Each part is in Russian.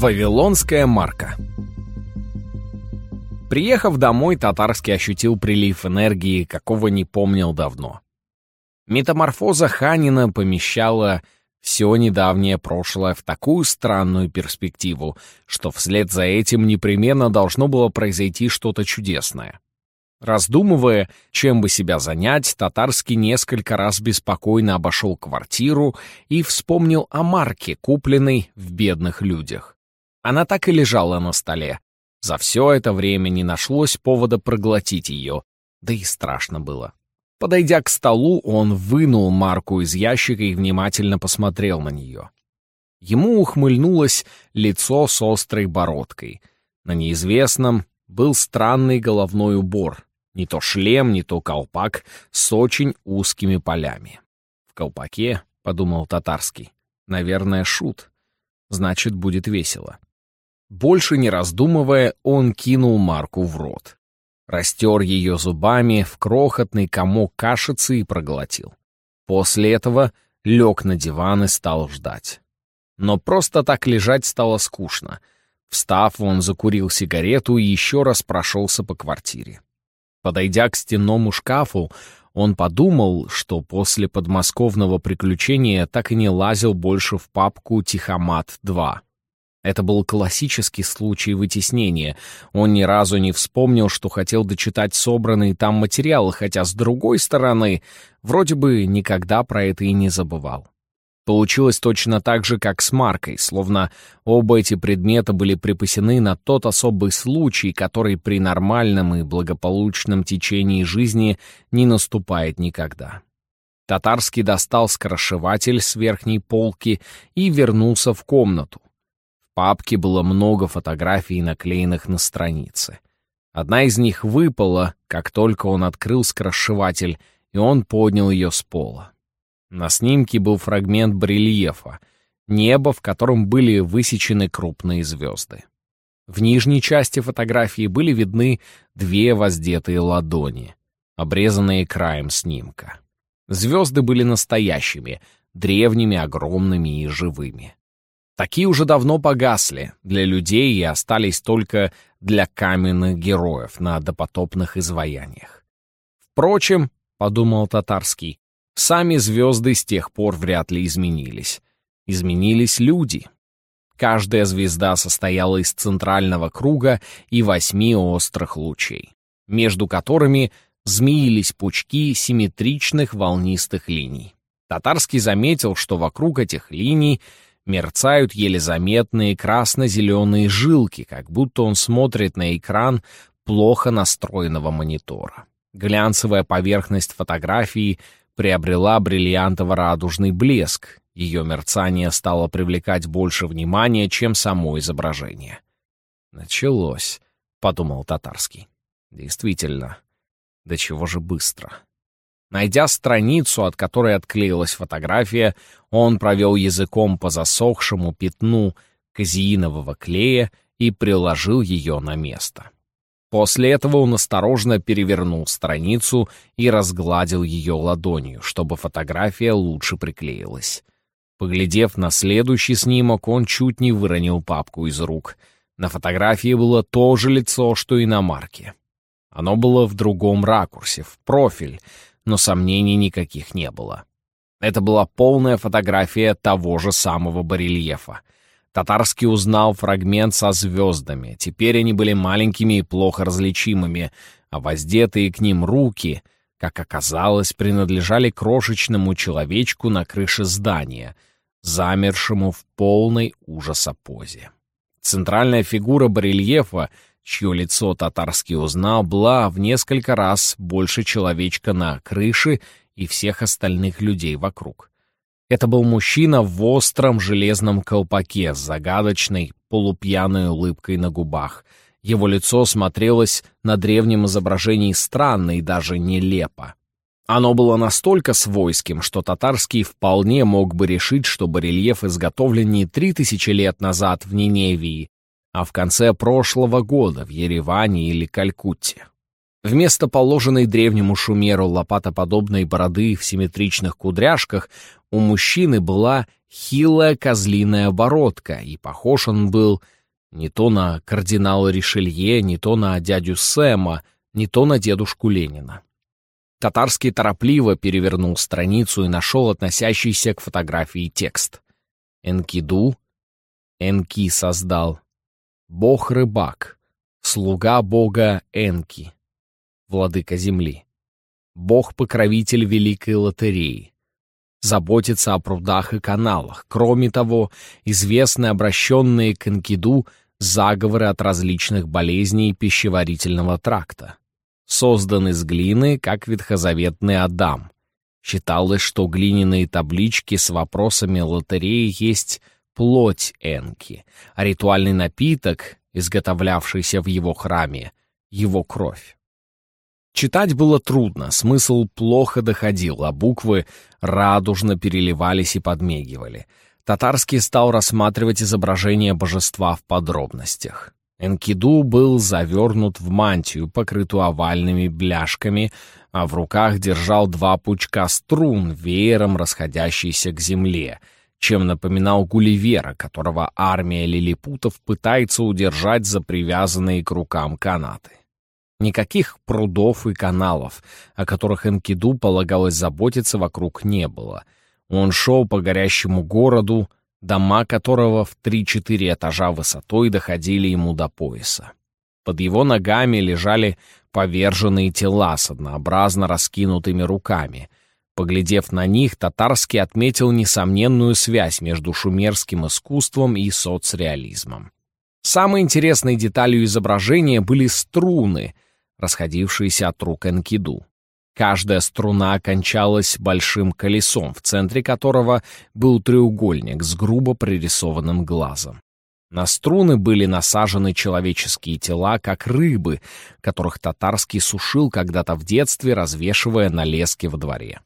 Вавилонская марка Приехав домой, Татарский ощутил прилив энергии, какого не помнил давно. Метаморфоза Ханина помещала все недавнее прошлое в такую странную перспективу, что вслед за этим непременно должно было произойти что-то чудесное. Раздумывая, чем бы себя занять, Татарский несколько раз беспокойно обошел квартиру и вспомнил о марке, купленной в бедных людях. Она так и лежала на столе. За все это время не нашлось повода проглотить ее, да и страшно было. Подойдя к столу, он вынул марку из ящика и внимательно посмотрел на нее. Ему ухмыльнулось лицо с острой бородкой. На неизвестном был странный головной убор. Не то шлем, не то колпак с очень узкими полями. В колпаке, — подумал татарский, — наверное, шут. Значит, будет весело. Больше не раздумывая, он кинул Марку в рот. Растер ее зубами в крохотный комок кашицы и проглотил. После этого лег на диван и стал ждать. Но просто так лежать стало скучно. Встав, он закурил сигарету и еще раз прошелся по квартире. Подойдя к стенному шкафу, он подумал, что после подмосковного приключения так и не лазил больше в папку «Тихомат-2». Это был классический случай вытеснения. Он ни разу не вспомнил, что хотел дочитать собранный там материал, хотя, с другой стороны, вроде бы никогда про это и не забывал. Получилось точно так же, как с маркой, словно оба эти предмета были припасены на тот особый случай, который при нормальном и благополучном течении жизни не наступает никогда. Татарский достал скоросшиватель с верхней полки и вернулся в комнату папке было много фотографий, наклеенных на странице. Одна из них выпала, как только он открыл скрошеватель, и он поднял ее с пола. На снимке был фрагмент барельефа, небо, в котором были высечены крупные звезды. В нижней части фотографии были видны две воздетые ладони, обрезанные краем снимка. Звезды были настоящими, древними, огромными и живыми. Такие уже давно погасли для людей и остались только для каменных героев на допотопных изваяниях. Впрочем, — подумал Татарский, — сами звезды с тех пор вряд ли изменились. Изменились люди. Каждая звезда состояла из центрального круга и восьми острых лучей, между которыми змеились пучки симметричных волнистых линий. Татарский заметил, что вокруг этих линий — мерцают еле заметные красно-зеленые жилки, как будто он смотрит на экран плохо настроенного монитора. Глянцевая поверхность фотографии приобрела бриллиантово-радужный блеск, ее мерцание стало привлекать больше внимания, чем само изображение. «Началось», — подумал Татарский. «Действительно, до чего же быстро». Найдя страницу, от которой отклеилась фотография, он провел языком по засохшему пятну казеинового клея и приложил ее на место. После этого он осторожно перевернул страницу и разгладил ее ладонью, чтобы фотография лучше приклеилась. Поглядев на следующий снимок, он чуть не выронил папку из рук. На фотографии было то же лицо, что и на марке. Оно было в другом ракурсе, в профиль, но сомнений никаких не было. Это была полная фотография того же самого барельефа. Татарский узнал фрагмент со звездами. Теперь они были маленькими и плохо различимыми, а воздетые к ним руки, как оказалось, принадлежали крошечному человечку на крыше здания, замершему в полной ужаса позе. Центральная фигура барельефа — чье лицо татарский узнал, была в несколько раз больше человечка на крыше и всех остальных людей вокруг. Это был мужчина в остром железном колпаке с загадочной, полупьяной улыбкой на губах. Его лицо смотрелось на древнем изображении странно и даже нелепо. Оно было настолько свойским, что татарский вполне мог бы решить, что барельеф изготовлен не три тысячи лет назад в Ниневии, а в конце прошлого года в Ереване или Калькутте. Вместо положенной древнему шумеру лопатоподобной бороды в симметричных кудряшках у мужчины была хилая козлиная бородка, и похож он был не то на кардинала Ришелье, не то на дядю Сэма, не то на дедушку Ленина. Татарский торопливо перевернул страницу и нашел относящийся к фотографии текст. Энкиду, Энки создал, бог-рыбак, слуга бога Энки, владыка земли, бог-покровитель великой лотереи, заботится о прудах и каналах. Кроме того, известны обращенные к Энкиду заговоры от различных болезней пищеварительного тракта. Создан из глины, как ветхозаветный Адам. Считалось, что глиняные таблички с вопросами лотереи есть плоть Энки, а ритуальный напиток, изготовлявшийся в его храме, его кровь. Читать было трудно, смысл плохо доходил, а буквы радужно переливались и подмигивали. Татарский стал рассматривать изображение божества в подробностях. Энкиду был завернут в мантию, покрытую овальными бляшками, а в руках держал два пучка струн, веером расходящиеся к земле, чем напоминал Гулливера, которого армия лилипутов пытается удержать за привязанные к рукам канаты. Никаких прудов и каналов, о которых Энкиду полагалось заботиться, вокруг не было. Он шел по горящему городу, дома которого в три-четыре этажа высотой доходили ему до пояса. Под его ногами лежали поверженные тела с однообразно раскинутыми руками. Поглядев на них, Татарский отметил несомненную связь между шумерским искусством и соцреализмом. Самой интересной деталью изображения были струны — расходившиеся от рук Энкиду. Каждая струна окончалась большим колесом, в центре которого был треугольник с грубо прорисованным глазом. На струны были насажены человеческие тела, как рыбы, которых татарский сушил когда-то в детстве, развешивая на леске во дворе.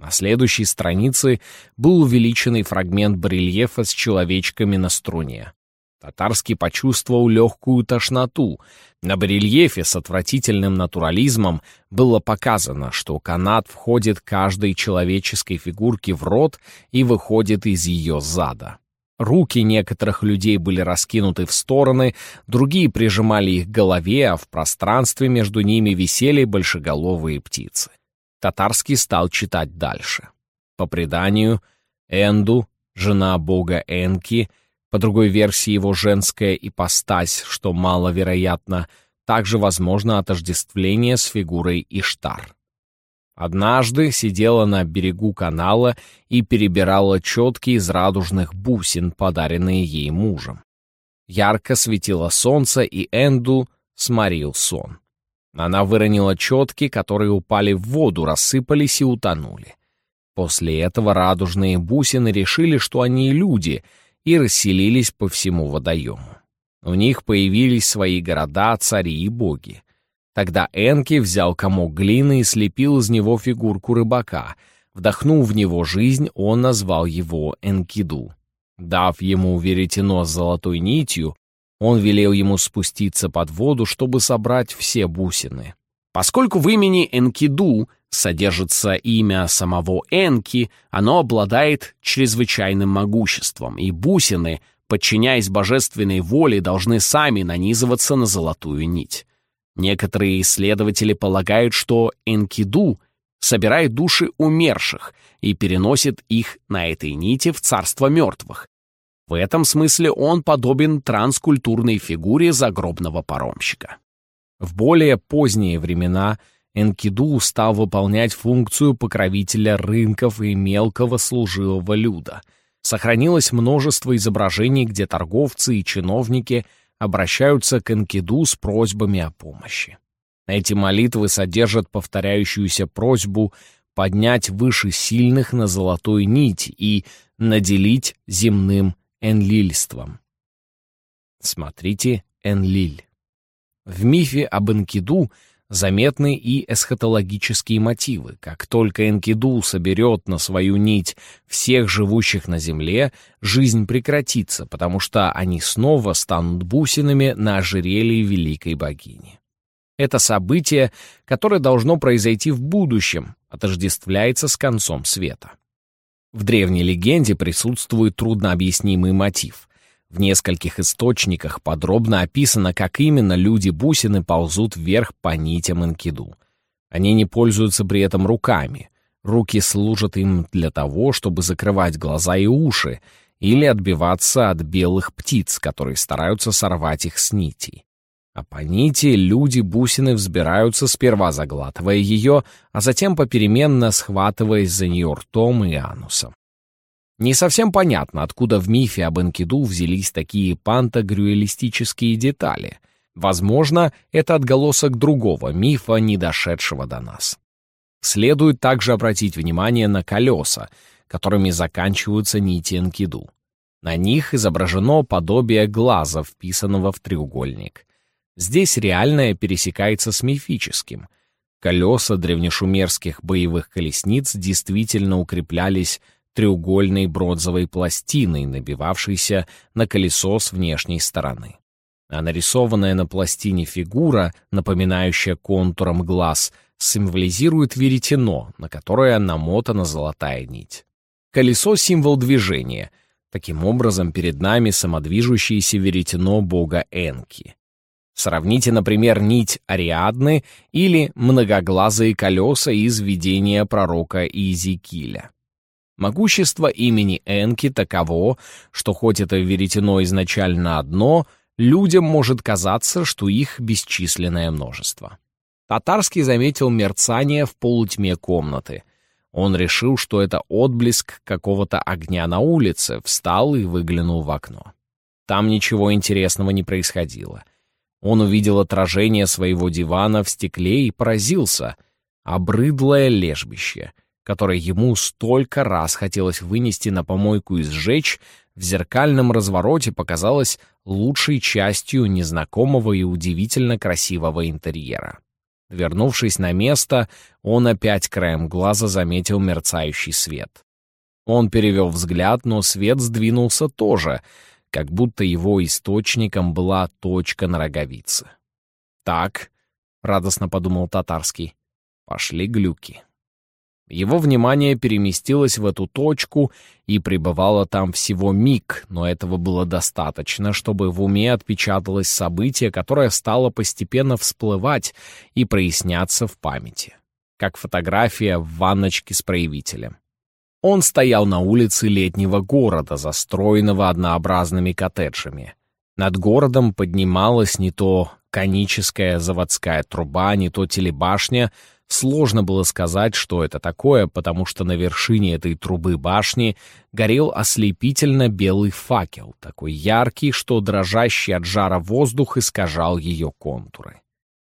На следующей странице был увеличенный фрагмент барельефа с человечками на струне. Татарский почувствовал легкую тошноту. На барельефе с отвратительным натурализмом было показано, что канат входит каждой человеческой фигурке в рот и выходит из ее зада. Руки некоторых людей были раскинуты в стороны, другие прижимали их к голове, а в пространстве между ними висели большеголовые птицы. Татарский стал читать дальше. По преданию, Энду, жена бога Энки, по другой версии его женская ипостась, что маловероятно, также возможно отождествление с фигурой Иштар. Однажды сидела на берегу канала и перебирала четки из радужных бусин, подаренные ей мужем. Ярко светило солнце, и Энду сморил сон. Она выронила четки, которые упали в воду, рассыпались и утонули. После этого радужные бусины решили, что они люди — и расселились по всему водоему. У них появились свои города, цари и боги. Тогда Энки взял комок глины и слепил из него фигурку рыбака. Вдохнув в него жизнь, он назвал его Энкиду. Дав ему веретено с золотой нитью, он велел ему спуститься под воду, чтобы собрать все бусины. Поскольку в имени Энкиду содержится имя самого Энки, оно обладает чрезвычайным могуществом, и бусины, подчиняясь божественной воле, должны сами нанизываться на золотую нить. Некоторые исследователи полагают, что Энкиду собирает души умерших и переносит их на этой нити в царство мертвых. В этом смысле он подобен транскультурной фигуре загробного паромщика. В более поздние времена Энкиду стал выполнять функцию покровителя рынков и мелкого служилого люда. Сохранилось множество изображений, где торговцы и чиновники обращаются к Энкиду с просьбами о помощи. Эти молитвы содержат повторяющуюся просьбу поднять выше сильных на золотой нить и наделить земным энлильством. Смотрите Энлиль. В мифе об Энкиду заметны и эсхатологические мотивы. Как только Энкиду соберет на свою нить всех живущих на земле, жизнь прекратится, потому что они снова станут бусинами на ожерелье великой богини. Это событие, которое должно произойти в будущем, отождествляется с концом света. В древней легенде присутствует труднообъяснимый мотив. В нескольких источниках подробно описано, как именно люди-бусины ползут вверх по нитям Энкиду. Они не пользуются при этом руками. Руки служат им для того, чтобы закрывать глаза и уши, или отбиваться от белых птиц, которые стараются сорвать их с нитей. А по нити люди-бусины взбираются, сперва заглатывая ее, а затем попеременно схватываясь за нее ртом и анусом. Не совсем понятно, откуда в мифе об Энкиду взялись такие пантагрюэлистические детали. Возможно, это отголосок другого мифа, не дошедшего до нас. Следует также обратить внимание на колеса, которыми заканчиваются нити Энкиду. На них изображено подобие глаза, вписанного в треугольник. Здесь реальное пересекается с мифическим. Колеса древнешумерских боевых колесниц действительно укреплялись треугольной бронзовой пластиной, набивавшейся на колесо с внешней стороны. А нарисованная на пластине фигура, напоминающая контуром глаз, символизирует веретено, на которое намотана золотая нить. Колесо — символ движения. Таким образом, перед нами самодвижущееся веретено бога Энки. Сравните, например, нить Ариадны или многоглазые колеса из видения пророка Иезекииля. Могущество имени Энки таково, что хоть это веретено изначально одно, людям может казаться, что их бесчисленное множество. Татарский заметил мерцание в полутьме комнаты. Он решил, что это отблеск какого-то огня на улице, встал и выглянул в окно. Там ничего интересного не происходило. Он увидел отражение своего дивана в стекле и поразился. Обрыдлое лежбище, которое ему столько раз хотелось вынести на помойку и сжечь, в зеркальном развороте показалось лучшей частью незнакомого и удивительно красивого интерьера. Вернувшись на место, он опять краем глаза заметил мерцающий свет. Он перевел взгляд, но свет сдвинулся тоже, как будто его источником была точка на роговице. «Так», — радостно подумал Татарский, — «пошли глюки». Его внимание переместилось в эту точку и пребывало там всего миг, но этого было достаточно, чтобы в уме отпечаталось событие, которое стало постепенно всплывать и проясняться в памяти, как фотография в ванночке с проявителем. Он стоял на улице летнего города, застроенного однообразными коттеджами. Над городом поднималась не то коническая заводская труба, не то телебашня, Сложно было сказать, что это такое, потому что на вершине этой трубы башни горел ослепительно белый факел, такой яркий, что дрожащий от жара воздух искажал ее контуры.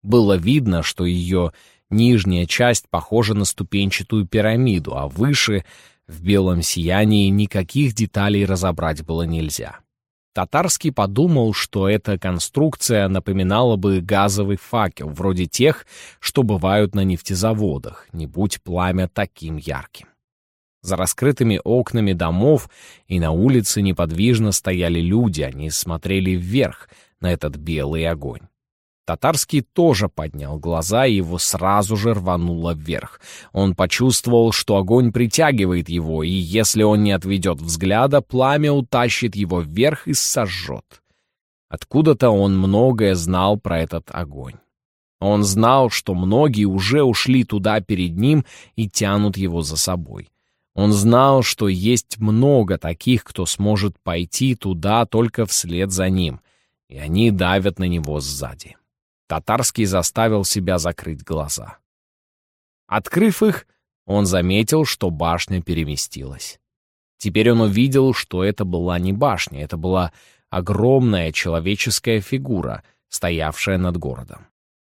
Было видно, что ее нижняя часть похожа на ступенчатую пирамиду, а выше, в белом сиянии, никаких деталей разобрать было нельзя. Татарский подумал, что эта конструкция напоминала бы газовый факел, вроде тех, что бывают на нефтезаводах, не будь пламя таким ярким. За раскрытыми окнами домов и на улице неподвижно стояли люди, они смотрели вверх на этот белый огонь. Татарский тоже поднял глаза, и его сразу же рвануло вверх. Он почувствовал, что огонь притягивает его, и если он не отведет взгляда, пламя утащит его вверх и сожжет. Откуда-то он многое знал про этот огонь. Он знал, что многие уже ушли туда перед ним и тянут его за собой. Он знал, что есть много таких, кто сможет пойти туда только вслед за ним, и они давят на него сзади. Татарский заставил себя закрыть глаза. Открыв их, он заметил, что башня переместилась. Теперь он увидел, что это была не башня, это была огромная человеческая фигура, стоявшая над городом.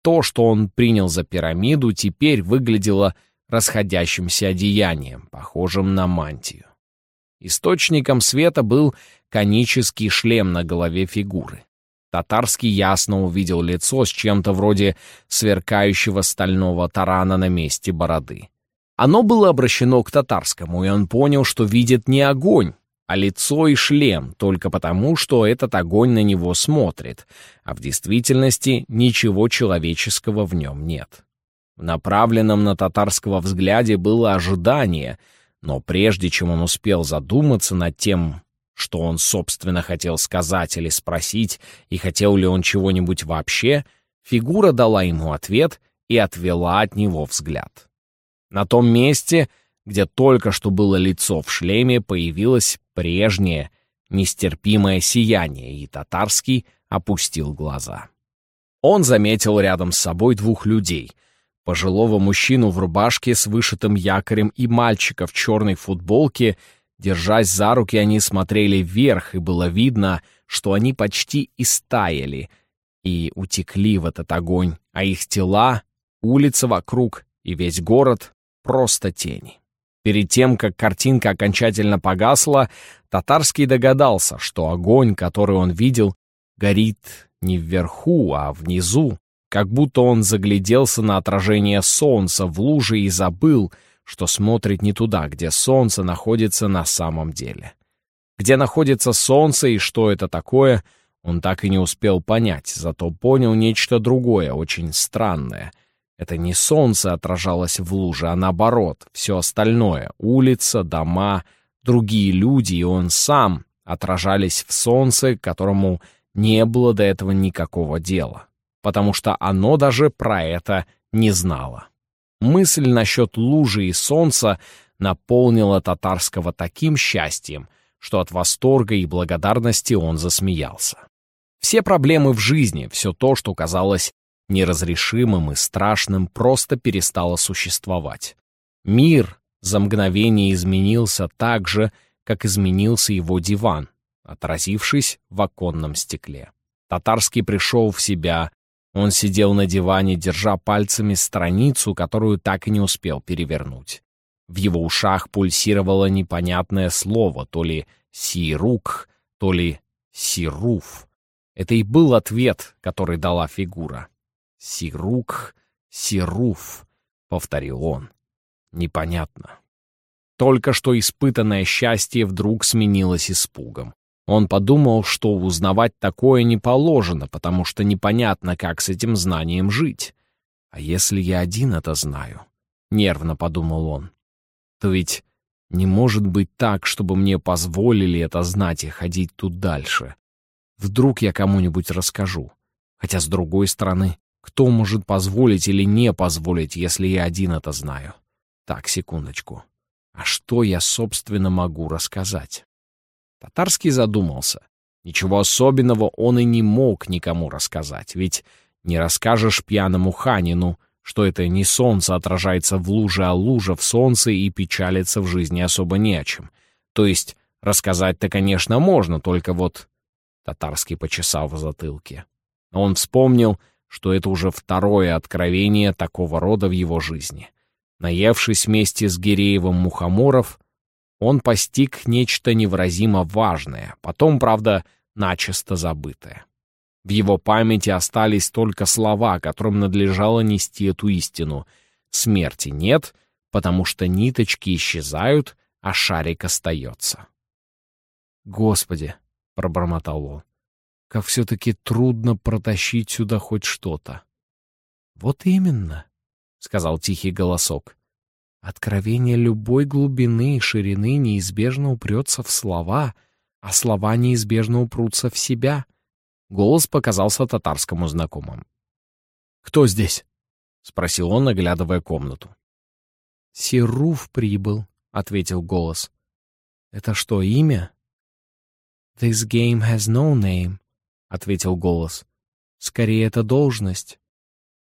То, что он принял за пирамиду, теперь выглядело расходящимся одеянием, похожим на мантию. Источником света был конический шлем на голове фигуры. Татарский ясно увидел лицо с чем-то вроде сверкающего стального тарана на месте бороды. Оно было обращено к татарскому, и он понял, что видит не огонь, а лицо и шлем, только потому, что этот огонь на него смотрит, а в действительности ничего человеческого в нем нет. В направленном на татарского взгляде было ожидание, Но прежде чем он успел задуматься над тем, что он, собственно, хотел сказать или спросить, и хотел ли он чего-нибудь вообще, фигура дала ему ответ и отвела от него взгляд. На том месте, где только что было лицо в шлеме, появилось прежнее, нестерпимое сияние, и татарский опустил глаза. Он заметил рядом с собой двух людей — пожилого мужчину в рубашке с вышитым якорем и мальчика в черной футболке — Держась за руки, они смотрели вверх, и было видно, что они почти истаяли и утекли в этот огонь, а их тела, улица вокруг и весь город — просто тени. Перед тем, как картинка окончательно погасла, Татарский догадался, что огонь, который он видел, горит не вверху, а внизу, как будто он загляделся на отражение солнца в луже и забыл — что смотрит не туда, где солнце находится на самом деле. Где находится солнце и что это такое, он так и не успел понять, зато понял нечто другое, очень странное. Это не солнце отражалось в луже, а наоборот, все остальное — улица, дома, другие люди и он сам отражались в солнце, которому не было до этого никакого дела, потому что оно даже про это не знало. Мысль насчет лужи и солнца наполнила татарского таким счастьем, что от восторга и благодарности он засмеялся. Все проблемы в жизни, все то, что казалось неразрешимым и страшным, просто перестало существовать. Мир за мгновение изменился так же, как изменился его диван, отразившись в оконном стекле. Татарский пришел в себя, он сидел на диване, держа пальцами страницу, которую так и не успел перевернуть. В его ушах пульсировало непонятное слово, то ли «сирук», то ли «сируф». Это и был ответ, который дала фигура. «Сирук, сируф», — повторил он. Непонятно. Только что испытанное счастье вдруг сменилось испугом. Он подумал, что узнавать такое не положено, потому что непонятно, как с этим знанием жить. «А если я один это знаю?» — нервно подумал он. «То ведь не может быть так, чтобы мне позволили это знать и ходить тут дальше. Вдруг я кому-нибудь расскажу. Хотя, с другой стороны, кто может позволить или не позволить, если я один это знаю? Так, секундочку. А что я, собственно, могу рассказать?» Татарский задумался. Ничего особенного он и не мог никому рассказать, ведь не расскажешь пьяному ханину, что это не солнце отражается в луже, а лужа в солнце и печалится в жизни особо не о чем. То есть рассказать-то, конечно, можно, только вот... Татарский почесал в затылке. Он вспомнил, что это уже второе откровение такого рода в его жизни. Наевшись вместе с Гиреевым мухоморов, он постиг нечто невыразимо важное, потом, правда, начисто забытое. В его памяти остались только слова, которым надлежало нести эту истину. Смерти нет, потому что ниточки исчезают, а шарик остается. «Господи!» — пробормотал он. «Как все-таки трудно протащить сюда хоть что-то!» «Вот именно!» — сказал тихий голосок. Откровение любой глубины и ширины неизбежно упрется в слова, а слова неизбежно упрутся в себя. Голос показался татарскому знакомым. «Кто здесь?» — спросил он, оглядывая комнату. «Сируф прибыл», — ответил голос. «Это что, имя?» «This game has no name», — ответил голос. «Скорее, это должность.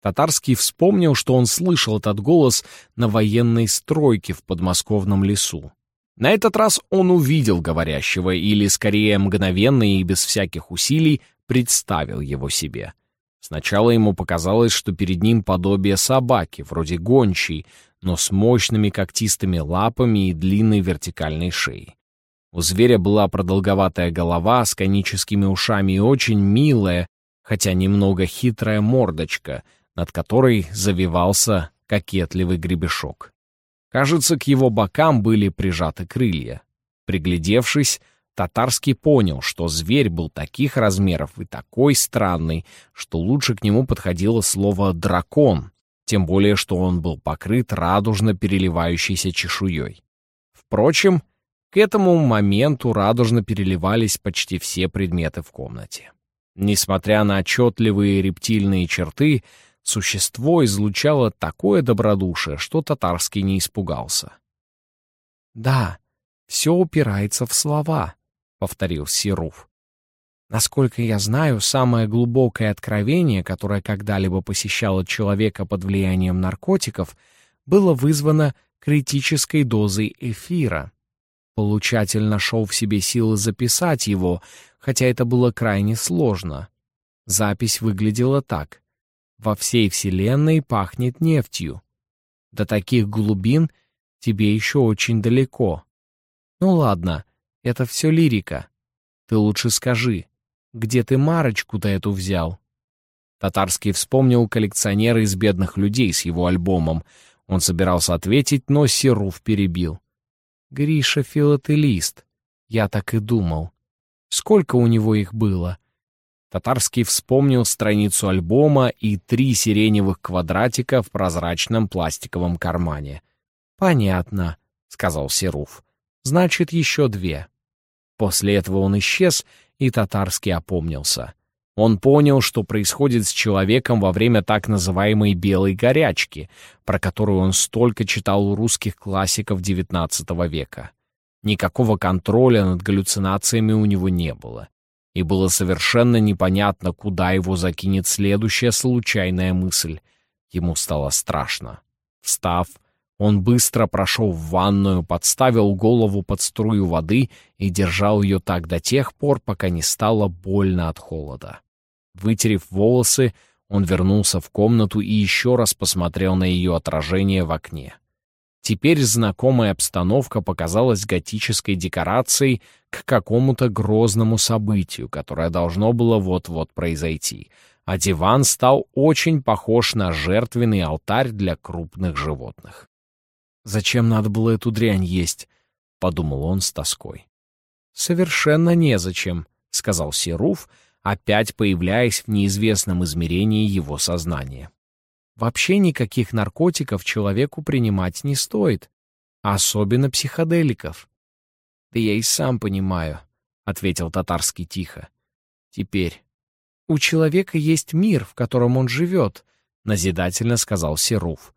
Татарский вспомнил, что он слышал этот голос на военной стройке в подмосковном лесу. На этот раз он увидел говорящего, или, скорее, мгновенно и без всяких усилий, представил его себе. Сначала ему показалось, что перед ним подобие собаки, вроде гончей, но с мощными когтистыми лапами и длинной вертикальной шеей. У зверя была продолговатая голова с коническими ушами и очень милая, хотя немного хитрая мордочка, над которой завивался кокетливый гребешок. Кажется, к его бокам были прижаты крылья. Приглядевшись, Татарский понял, что зверь был таких размеров и такой странный, что лучше к нему подходило слово «дракон», тем более, что он был покрыт радужно переливающейся чешуей. Впрочем, к этому моменту радужно переливались почти все предметы в комнате. Несмотря на отчетливые рептильные черты, существо излучало такое добродушие, что татарский не испугался. «Да, все упирается в слова», — повторил Сируф. «Насколько я знаю, самое глубокое откровение, которое когда-либо посещало человека под влиянием наркотиков, было вызвано критической дозой эфира. Получатель нашел в себе силы записать его, хотя это было крайне сложно. Запись выглядела так. «Во всей Вселенной пахнет нефтью. До таких глубин тебе еще очень далеко. Ну ладно, это все лирика. Ты лучше скажи, где ты Марочку-то эту взял?» Татарский вспомнил коллекционера из бедных людей с его альбомом. Он собирался ответить, но Серуф перебил. «Гриша филателист. Я так и думал. Сколько у него их было?» Татарский вспомнил страницу альбома и три сиреневых квадратика в прозрачном пластиковом кармане. «Понятно», — сказал Серуф. «Значит, еще две». После этого он исчез, и Татарский опомнился. Он понял, что происходит с человеком во время так называемой «белой горячки», про которую он столько читал у русских классиков XIX века. Никакого контроля над галлюцинациями у него не было. И было совершенно непонятно, куда его закинет следующая случайная мысль. Ему стало страшно. Встав, он быстро прошел в ванную, подставил голову под струю воды и держал ее так до тех пор, пока не стало больно от холода. Вытерев волосы, он вернулся в комнату и еще раз посмотрел на ее отражение в окне. Теперь знакомая обстановка показалась готической декорацией к какому-то грозному событию, которое должно было вот-вот произойти, а диван стал очень похож на жертвенный алтарь для крупных животных. «Зачем надо было эту дрянь есть?» — подумал он с тоской. «Совершенно незачем», — сказал Серуф, опять появляясь в неизвестном измерении его сознания. Вообще никаких наркотиков человеку принимать не стоит, особенно психоделиков. «Да я и сам понимаю», — ответил татарский тихо. «Теперь. У человека есть мир, в котором он живет», — назидательно сказал Серуф.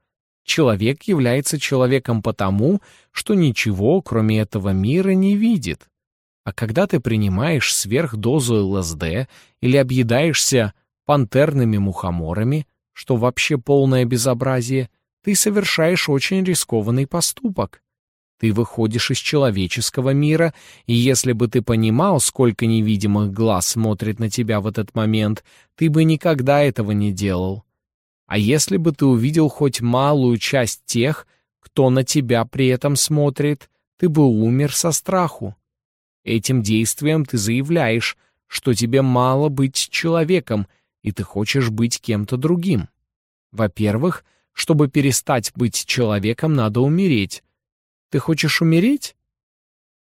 Человек является человеком потому, что ничего, кроме этого мира, не видит. А когда ты принимаешь сверхдозу ЛСД или объедаешься пантерными мухоморами, что вообще полное безобразие, ты совершаешь очень рискованный поступок. Ты выходишь из человеческого мира, и если бы ты понимал, сколько невидимых глаз смотрит на тебя в этот момент, ты бы никогда этого не делал. А если бы ты увидел хоть малую часть тех, кто на тебя при этом смотрит, ты бы умер со страху. Этим действием ты заявляешь, что тебе мало быть человеком, и ты хочешь быть кем-то другим. Во-первых, чтобы перестать быть человеком, надо умереть. Ты хочешь умереть?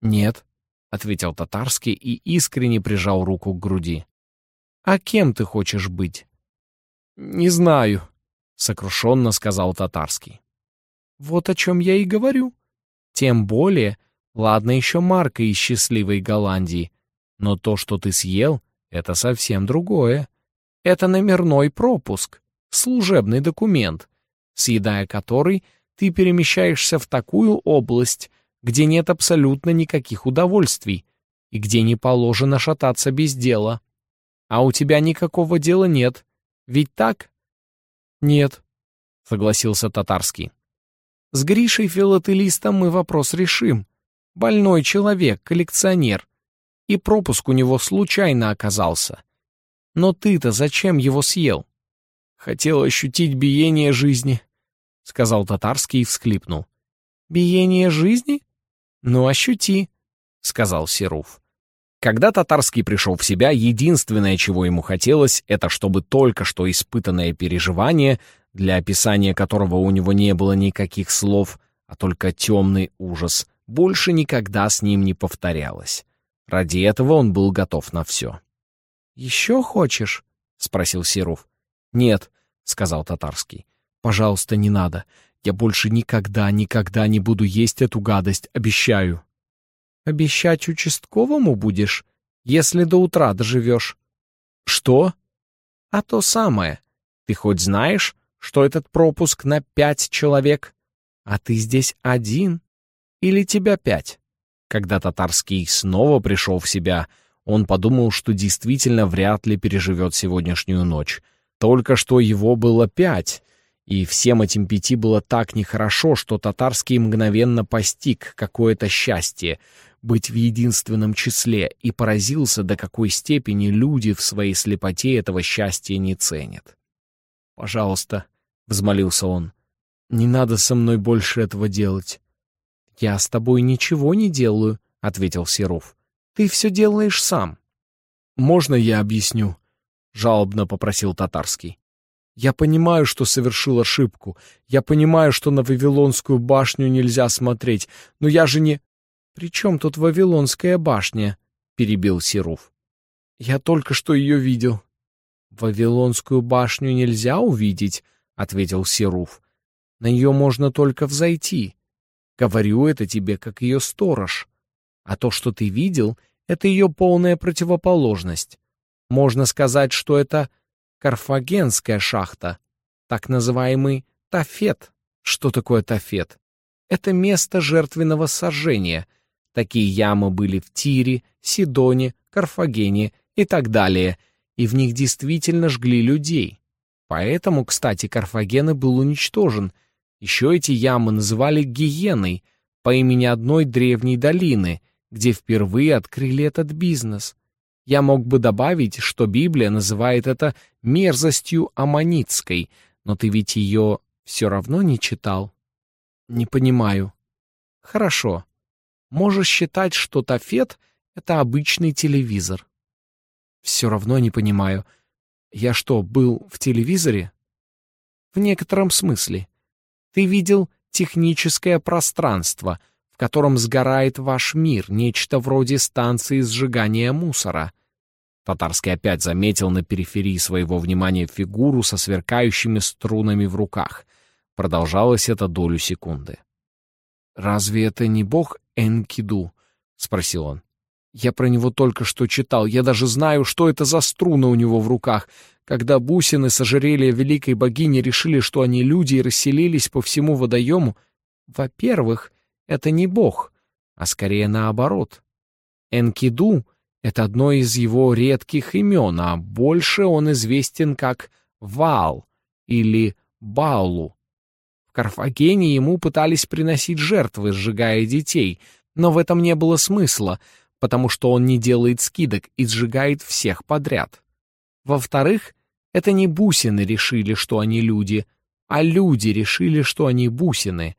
Нет, — ответил татарский и искренне прижал руку к груди. А кем ты хочешь быть? Не знаю, — сокрушенно сказал Татарский. «Вот о чем я и говорю. Тем более, ладно еще Марка из счастливой Голландии, но то, что ты съел, это совсем другое. Это номерной пропуск, служебный документ, съедая который ты перемещаешься в такую область, где нет абсолютно никаких удовольствий и где не положено шататься без дела. А у тебя никакого дела нет, ведь так?» «Нет», — согласился Татарский. «С Гришей филателистом мы вопрос решим. Больной человек, коллекционер. И пропуск у него случайно оказался. Но ты-то зачем его съел?» «Хотел ощутить биение жизни», — сказал Татарский и всхлипнул. «Биение жизни? Ну, ощути», — сказал Серуф. Когда Татарский пришел в себя, единственное, чего ему хотелось, это чтобы только что испытанное переживание, для описания которого у него не было никаких слов, а только темный ужас, больше никогда с ним не повторялось. Ради этого он был готов на все. «Еще хочешь?» — спросил Серов. «Нет», — сказал Татарский. «Пожалуйста, не надо. Я больше никогда, никогда не буду есть эту гадость, обещаю». «Обещать участковому будешь, если до утра доживешь?» «Что?» «А то самое. Ты хоть знаешь, что этот пропуск на пять человек? А ты здесь один? Или тебя пять?» Когда Татарский снова пришел в себя, он подумал, что действительно вряд ли переживет сегодняшнюю ночь. Только что его было пять, и всем этим пяти было так нехорошо, что Татарский мгновенно постиг какое-то счастье быть в единственном числе и поразился, до какой степени люди в своей слепоте этого счастья не ценят. «Пожалуйста», — взмолился он, — «не надо со мной больше этого делать». «Я с тобой ничего не делаю», — ответил Серов. «Ты все делаешь сам». «Можно я объясню?» — жалобно попросил Татарский. «Я понимаю, что совершил ошибку. Я понимаю, что на Вавилонскую башню нельзя смотреть. Но я же не...» «При чем тут Вавилонская башня?» — перебил Серов. «Я только что ее видел». «Вавилонскую башню нельзя увидеть», — ответил Серов. «На нее можно только взойти. Говорю это тебе как ее сторож. А то, что ты видел, это ее полная противоположность. Можно сказать, что это карфагенская шахта, так называемый тафет. Что такое тафет? Это место жертвенного сожжения. Такие ямы были в Тире, Сидоне, Карфагене и так далее, и в них действительно жгли людей. Поэтому, кстати, Карфаген и был уничтожен — еще эти ямы называли Гиеной по имени одной древней долины, где впервые открыли этот бизнес. Я мог бы добавить, что Библия называет это мерзостью аммонитской, но ты ведь ее все равно не читал. Не понимаю. Хорошо. Можешь считать, что Тафет — это обычный телевизор. Все равно не понимаю. Я что, был в телевизоре? В некотором смысле. Ты видел техническое пространство, в котором сгорает ваш мир, нечто вроде станции сжигания мусора. Татарский опять заметил на периферии своего внимания фигуру со сверкающими струнами в руках. Продолжалось это долю секунды. «Разве это не бог Энкиду?» — спросил он. «Я про него только что читал. Я даже знаю, что это за струны у него в руках. Когда бусины с ожерелья великой богини решили, что они люди и расселились по всему водоему, во-первых, это не бог, а скорее наоборот. Энкиду — это одно из его редких имен, а больше он известен как Вал или Баулу. В Карфагене ему пытались приносить жертвы, сжигая детей, но в этом не было смысла, потому что он не делает скидок и сжигает всех подряд. Во-вторых, это не бусины решили, что они люди, а люди решили, что они бусины.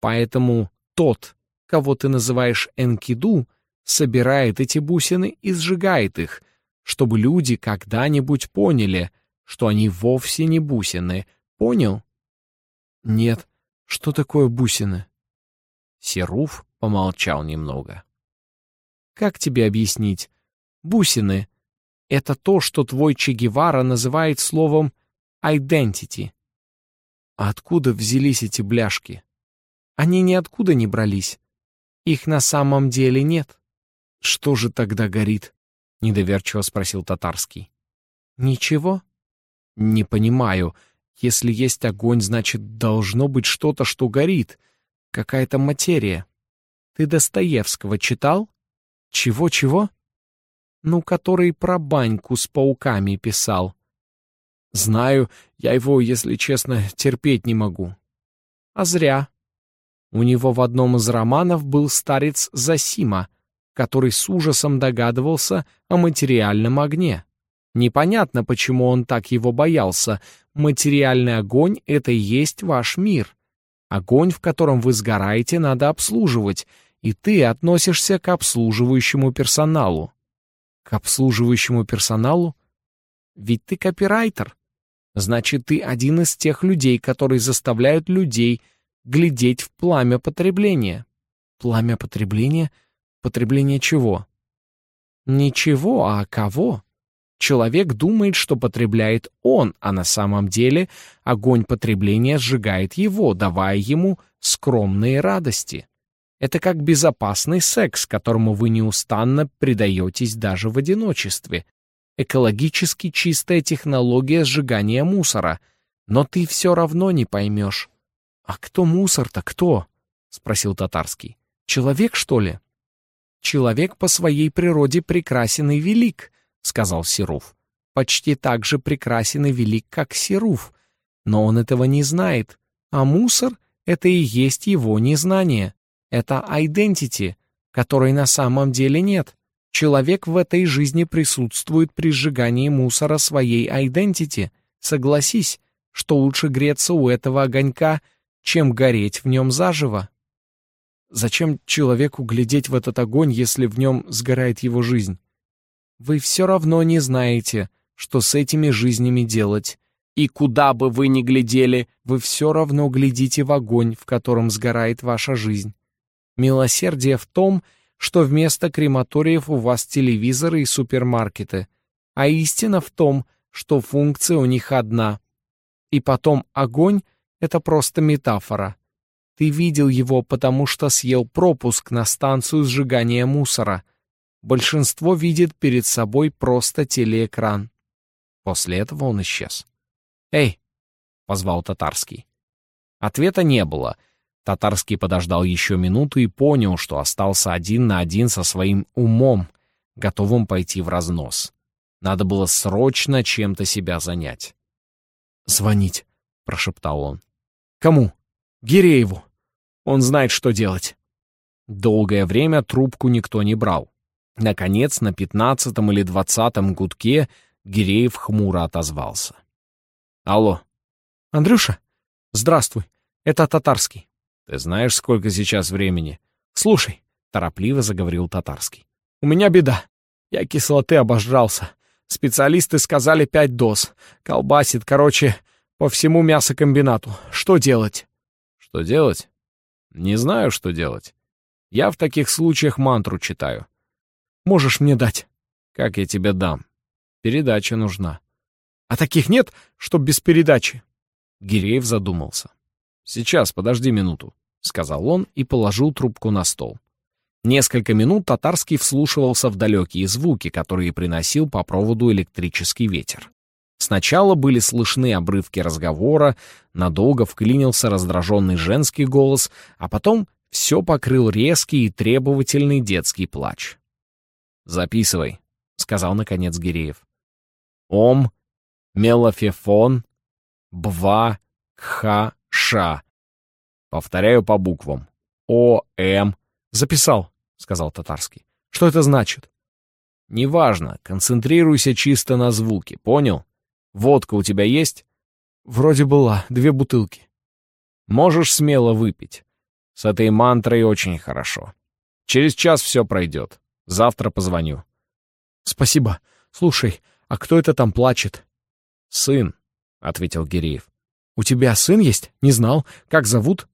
Поэтому тот, кого ты называешь Энкиду, собирает эти бусины и сжигает их, чтобы люди когда-нибудь поняли, что они вовсе не бусины. Понял? Нет. Что такое бусины? Серуф помолчал немного. Как тебе объяснить? Бусины это то, что твой Че Гевара называет словом «identity». А откуда взялись эти бляшки? Они ниоткуда не брались. Их на самом деле нет. Что же тогда горит? Недоверчиво спросил Татарский. Ничего? Не понимаю. Если есть огонь, значит, должно быть что-то, что горит. Какая-то материя. Ты Достоевского читал? Чего-чего? ну, который про баньку с пауками писал. Знаю, я его, если честно, терпеть не могу. А зря. У него в одном из романов был старец Засима, который с ужасом догадывался о материальном огне. Непонятно, почему он так его боялся. Материальный огонь — это и есть ваш мир. Огонь, в котором вы сгораете, надо обслуживать, и ты относишься к обслуживающему персоналу. К обслуживающему персоналу? Ведь ты копирайтер. Значит, ты один из тех людей, которые заставляют людей глядеть в пламя потребления. Пламя потребления? Потребление чего? Ничего, а кого? Человек думает, что потребляет он, а на самом деле огонь потребления сжигает его, давая ему скромные радости. Это как безопасный секс, которому вы неустанно предаетесь даже в одиночестве. Экологически чистая технология сжигания мусора. Но ты все равно не поймешь. «А кто мусор-то кто?» — спросил Татарский. «Человек, что ли?» «Человек по своей природе прекрасен и велик», — сказал Серуф. «Почти так же прекрасен и велик, как Серуф. Но он этого не знает. А мусор — это и есть его незнание. Это identity, которой на самом деле нет. Человек в этой жизни присутствует при сжигании мусора своей identity. Согласись, что лучше греться у этого огонька, чем гореть в нем заживо. Зачем человеку глядеть в этот огонь, если в нем сгорает его жизнь? Вы все равно не знаете, что с этими жизнями делать. И куда бы вы ни глядели, вы все равно глядите в огонь, в котором сгорает ваша жизнь. Милосердие в том, что вместо крематориев у вас телевизоры и супермаркеты, а истина в том, что функция у них одна. И потом огонь — это просто метафора. Ты видел его, потому что съел пропуск на станцию сжигания мусора. Большинство видит перед собой просто телеэкран. После этого он исчез. «Эй!» — позвал Татарский. Ответа не было — Татарский подождал еще минуту и понял, что остался один на один со своим умом, готовым пойти в разнос. Надо было срочно чем-то себя занять. «Звонить», — прошептал он. «Кому?» «Гирееву. Он знает, что делать». Долгое время трубку никто не брал. Наконец, на пятнадцатом или двадцатом гудке Гиреев хмуро отозвался. «Алло». «Андрюша? Здравствуй. Это Татарский. Ты знаешь, сколько сейчас времени? Слушай, торопливо заговорил татарский. У меня беда. Я кислоты обожрался. Специалисты сказали пять доз. Колбасит, короче, по всему мясокомбинату. Что делать? Что делать? Не знаю, что делать. Я в таких случаях мантру читаю. Можешь мне дать? Как я тебе дам? Передача нужна. А таких нет, чтоб без передачи? Гиреев задумался. Сейчас, подожди минуту. — сказал он и положил трубку на стол. Несколько минут Татарский вслушивался в далекие звуки, которые приносил по проводу электрический ветер. Сначала были слышны обрывки разговора, надолго вклинился раздраженный женский голос, а потом все покрыл резкий и требовательный детский плач. «Записывай», — сказал наконец Гиреев. «Ом, мелофефон, бва, кха, ша, Повторяю по буквам. О-М. Записал, сказал татарский. Что это значит? Неважно, концентрируйся чисто на звуке, понял? Водка у тебя есть? Вроде была, две бутылки. Можешь смело выпить. С этой мантрой очень хорошо. Через час все пройдет. Завтра позвоню. Спасибо. Слушай, а кто это там плачет? Сын, — ответил Гиреев. У тебя сын есть? Не знал. Как зовут?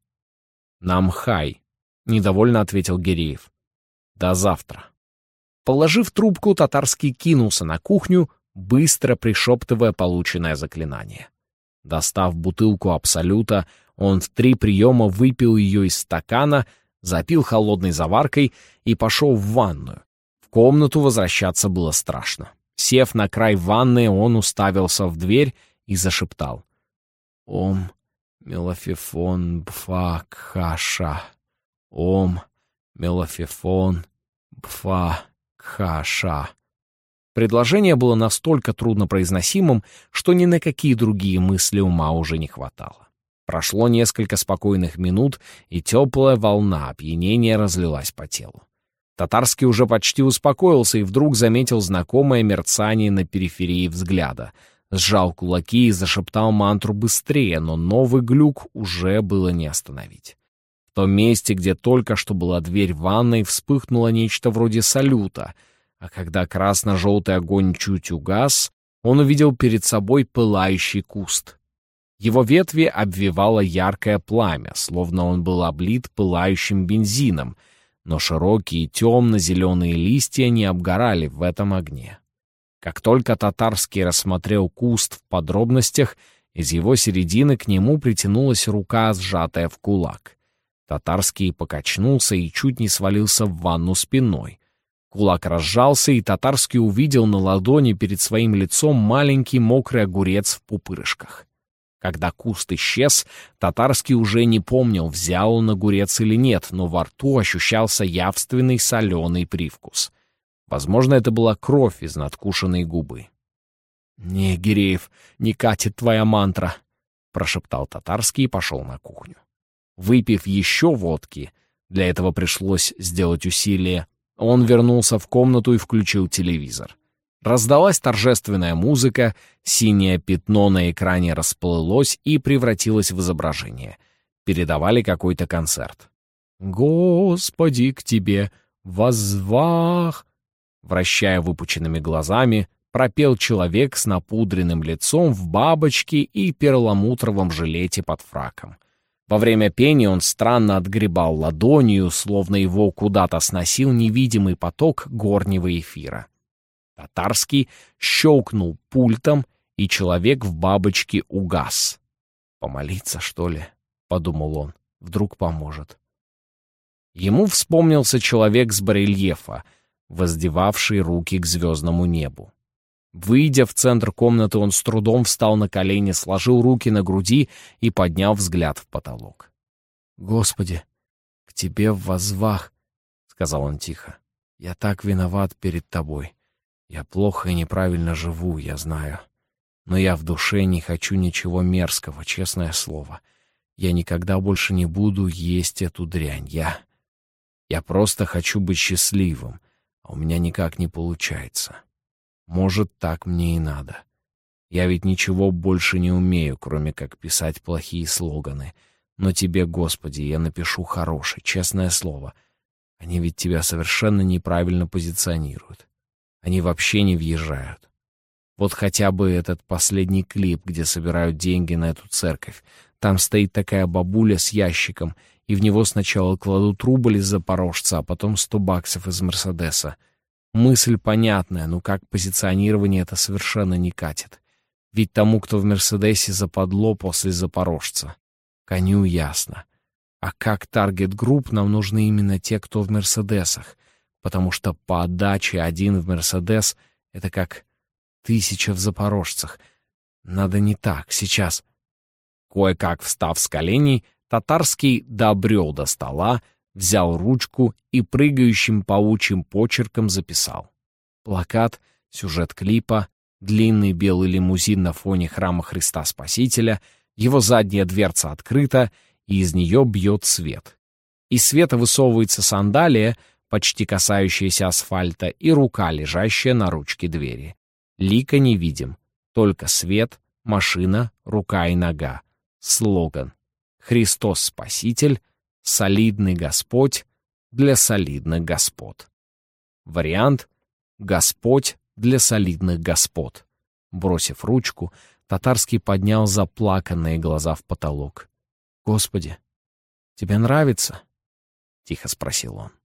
«Намхай», — недовольно ответил Гиреев. «До завтра». Положив трубку, татарский кинулся на кухню, быстро пришептывая полученное заклинание. Достав бутылку Абсолюта, он в три приема выпил ее из стакана, запил холодной заваркой и пошел в ванную. В комнату возвращаться было страшно. Сев на край ванны, он уставился в дверь и зашептал. «Ом, Мелофифон Бфа Кхаша. Ом Мелофифон Бфа Кхаша. Предложение было настолько труднопроизносимым, что ни на какие другие мысли ума уже не хватало. Прошло несколько спокойных минут, и теплая волна опьянения разлилась по телу. Татарский уже почти успокоился и вдруг заметил знакомое мерцание на периферии взгляда — сжал кулаки и зашептал мантру быстрее, но новый глюк уже было не остановить. В том месте, где только что была дверь ванной, вспыхнуло нечто вроде салюта, а когда красно-желтый огонь чуть угас, он увидел перед собой пылающий куст. Его ветви обвивало яркое пламя, словно он был облит пылающим бензином, но широкие темно-зеленые листья не обгорали в этом огне. Как только Татарский рассмотрел куст в подробностях, из его середины к нему притянулась рука, сжатая в кулак. Татарский покачнулся и чуть не свалился в ванну спиной. Кулак разжался, и Татарский увидел на ладони перед своим лицом маленький мокрый огурец в пупырышках. Когда куст исчез, Татарский уже не помнил, взял он огурец или нет, но во рту ощущался явственный соленый привкус. Возможно, это была кровь из надкушенной губы. «Не, Гиреев, не катит твоя мантра», — прошептал татарский и пошел на кухню. Выпив еще водки, для этого пришлось сделать усилие, он вернулся в комнату и включил телевизор. Раздалась торжественная музыка, синее пятно на экране расплылось и превратилось в изображение. Передавали какой-то концерт. «Господи, к тебе воззвах!» Вращая выпученными глазами, пропел человек с напудренным лицом в бабочке и перламутровом жилете под фраком. Во время пения он странно отгребал ладонью, словно его куда-то сносил невидимый поток горнего эфира. Татарский щелкнул пультом, и человек в бабочке угас. «Помолиться, что ли?» — подумал он. «Вдруг поможет». Ему вспомнился человек с барельефа, воздевавший руки к звездному небу. Выйдя в центр комнаты, он с трудом встал на колени, сложил руки на груди и поднял взгляд в потолок. «Господи, к тебе в возвах!» — сказал он тихо. «Я так виноват перед тобой. Я плохо и неправильно живу, я знаю. Но я в душе не хочу ничего мерзкого, честное слово. Я никогда больше не буду есть эту дрянь. Я... Я просто хочу быть счастливым, а у меня никак не получается». Может, так мне и надо. Я ведь ничего больше не умею, кроме как писать плохие слоганы. Но тебе, Господи, я напишу хороший, честное слово. Они ведь тебя совершенно неправильно позиционируют. Они вообще не въезжают. Вот хотя бы этот последний клип, где собирают деньги на эту церковь. Там стоит такая бабуля с ящиком, и в него сначала кладут рубль из Запорожца, а потом сто баксов из Мерседеса. Мысль понятная, но как позиционирование это совершенно не катит. Ведь тому, кто в «Мерседесе» западло после «Запорожца». Коню ясно. А как target group нам нужны именно те, кто в «Мерседесах», потому что по отдаче один в «Мерседес» — это как тысяча в «Запорожцах». Надо не так, сейчас. Кое-как встав с коленей, Татарский добрел до стола, взял ручку и прыгающим паучьим почерком записал. Плакат, сюжет клипа, длинный белый лимузин на фоне храма Христа Спасителя, его задняя дверца открыта, и из нее бьет свет. Из света высовывается сандалия, почти касающаяся асфальта, и рука, лежащая на ручке двери. Лика не видим, только свет, машина, рука и нога. Слоган «Христос Спаситель», солидный Господь для солидных господ. Вариант «Господь для солидных господ». Бросив ручку, Татарский поднял заплаканные глаза в потолок. «Господи, тебе нравится?» — тихо спросил он.